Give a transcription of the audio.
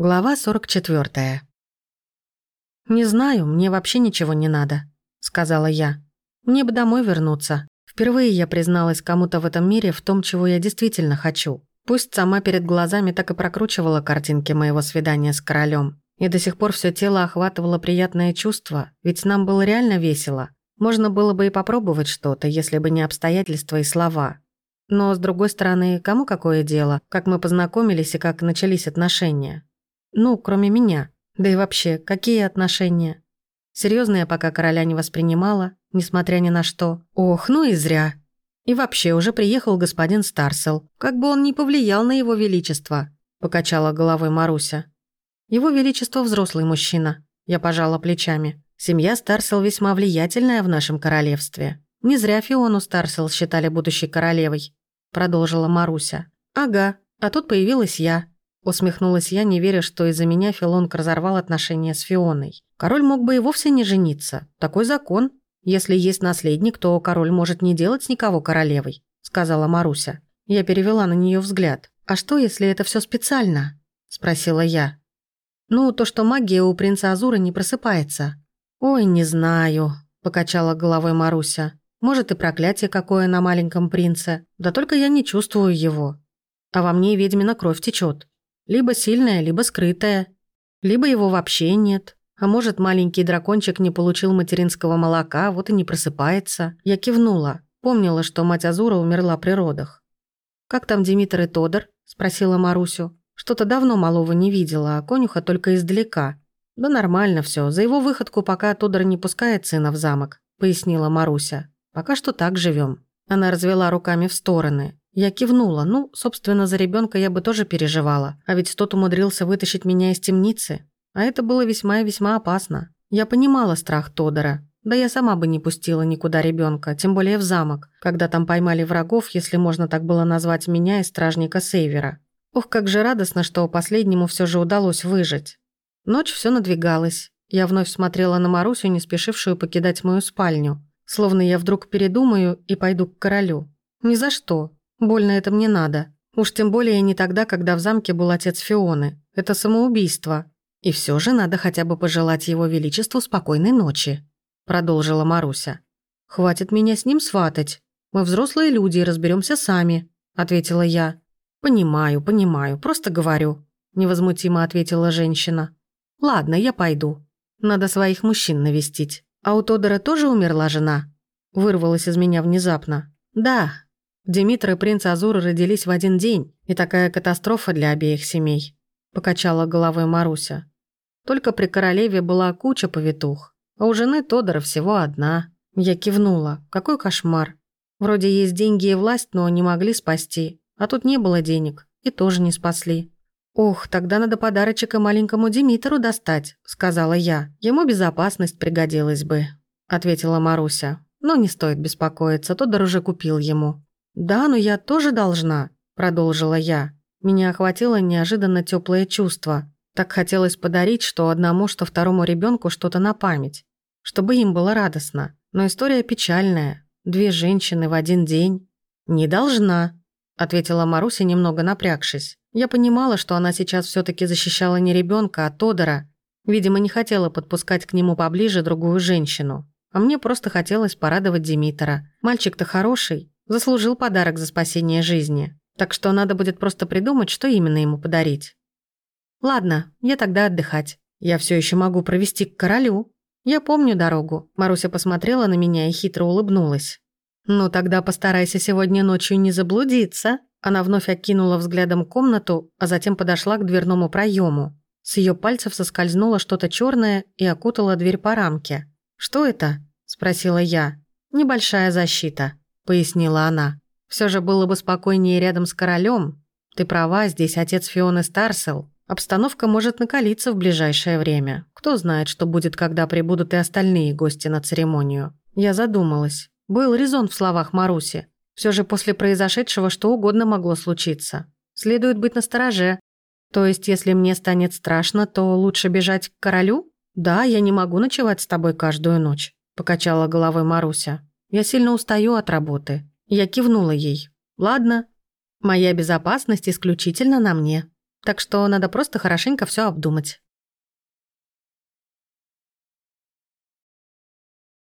Глава 44. «Не знаю, мне вообще ничего не надо», — сказала я. «Мне бы домой вернуться. Впервые я призналась кому-то в этом мире в том, чего я действительно хочу. Пусть сама перед глазами так и прокручивала картинки моего свидания с королем. И до сих пор все тело охватывало приятное чувство, ведь нам было реально весело. Можно было бы и попробовать что-то, если бы не обстоятельства и слова. Но, с другой стороны, кому какое дело, как мы познакомились и как начались отношения? Ну, кроме меня. Да и вообще, какие отношения? Серьезно я пока короля не воспринимала, несмотря ни на что. Ох, ну и зря. И вообще, уже приехал господин Старсел. Как бы он ни повлиял на его величество, покачала головой Маруся. Его величество взрослый мужчина. Я пожала плечами. Семья Старсел весьма влиятельная в нашем королевстве. Не зря Фиону Старсел считали будущей королевой, продолжила Маруся. Ага, а тут появилась я. Усмехнулась я, не веря, что из-за меня Филонг разорвал отношения с Фионой. Король мог бы и вовсе не жениться. Такой закон. Если есть наследник, то король может не делать никого королевой, сказала Маруся. Я перевела на нее взгляд. А что, если это все специально? спросила я. Ну, то, что магия у принца Азура не просыпается. Ой, не знаю, покачала головой Маруся. Может и проклятие какое на маленьком принце, да только я не чувствую его. А во мне ведьмина кровь течет. Либо сильная, либо скрытая. Либо его вообще нет. А может, маленький дракончик не получил материнского молока, вот и не просыпается. Я кивнула. Помнила, что мать Азура умерла при родах. «Как там Димитр и Тодор?» – спросила Марусю. «Что-то давно малого не видела, а конюха только издалека». «Да нормально все. За его выходку пока Тодор не пускает сына в замок», – пояснила Маруся. «Пока что так живем. Она развела руками в стороны. Я кивнула. Ну, собственно, за ребенка я бы тоже переживала. А ведь тот умудрился вытащить меня из темницы. А это было весьма и весьма опасно. Я понимала страх Тодора. Да я сама бы не пустила никуда ребенка, тем более в замок, когда там поймали врагов, если можно так было назвать меня и стражника Сейвера. Ох, как же радостно, что последнему все же удалось выжить. Ночь все надвигалась. Я вновь смотрела на Марусю, не спешившую покидать мою спальню. Словно я вдруг передумаю и пойду к королю. Ни за что. Больно это мне надо. Уж тем более не тогда, когда в замке был отец Фионы. Это самоубийство. И все же надо хотя бы пожелать его величеству спокойной ночи», продолжила Маруся. «Хватит меня с ним сватать. Мы взрослые люди и разберемся сами», ответила я. «Понимаю, понимаю, просто говорю», невозмутимо ответила женщина. «Ладно, я пойду. Надо своих мужчин навестить. А у Тодора тоже умерла жена?» Вырвалась из меня внезапно. «Да, Димитр и принц Азур родились в один день, и такая катастрофа для обеих семей», – покачала головой Маруся. «Только при королеве была куча повитух, а у жены Тодора всего одна». Я кивнула. «Какой кошмар. Вроде есть деньги и власть, но не могли спасти. А тут не было денег, и тоже не спасли». «Ох, тогда надо подарочек и маленькому Димитру достать», – сказала я. «Ему безопасность пригодилась бы», – ответила Маруся. «Но не стоит беспокоиться, Тодор уже купил ему». «Да, но я тоже должна», – продолжила я. Меня охватило неожиданно теплое чувство. Так хотелось подарить что одному, что второму ребенку что-то на память. Чтобы им было радостно. Но история печальная. Две женщины в один день. «Не должна», – ответила Маруся, немного напрягшись. Я понимала, что она сейчас все таки защищала не ребенка, а Тодора. Видимо, не хотела подпускать к нему поближе другую женщину. А мне просто хотелось порадовать Димитра. Мальчик-то хороший, Заслужил подарок за спасение жизни. Так что надо будет просто придумать, что именно ему подарить. Ладно, я тогда отдыхать. Я все еще могу провести к королю. Я помню дорогу. Маруся посмотрела на меня и хитро улыбнулась. Ну тогда постарайся сегодня ночью не заблудиться. Она вновь окинула взглядом комнату, а затем подошла к дверному проему. С ее пальцев соскользнуло что-то черное и окутало дверь по рамке. «Что это?» – спросила я. «Небольшая защита», пояснила она. Все же было бы спокойнее рядом с королем. Ты права, здесь отец Фионы Старсел. Обстановка может накалиться в ближайшее время. Кто знает, что будет, когда прибудут и остальные гости на церемонию. Я задумалась. Был резон в словах Маруси. Все же после произошедшего что угодно могло случиться. Следует быть настороже. То есть, если мне станет страшно, то лучше бежать к королю? Да, я не могу ночевать с тобой каждую ночь, покачала головой Маруся. Я сильно устаю от работы. Я кивнула ей. Ладно, моя безопасность исключительно на мне. Так что надо просто хорошенько все обдумать.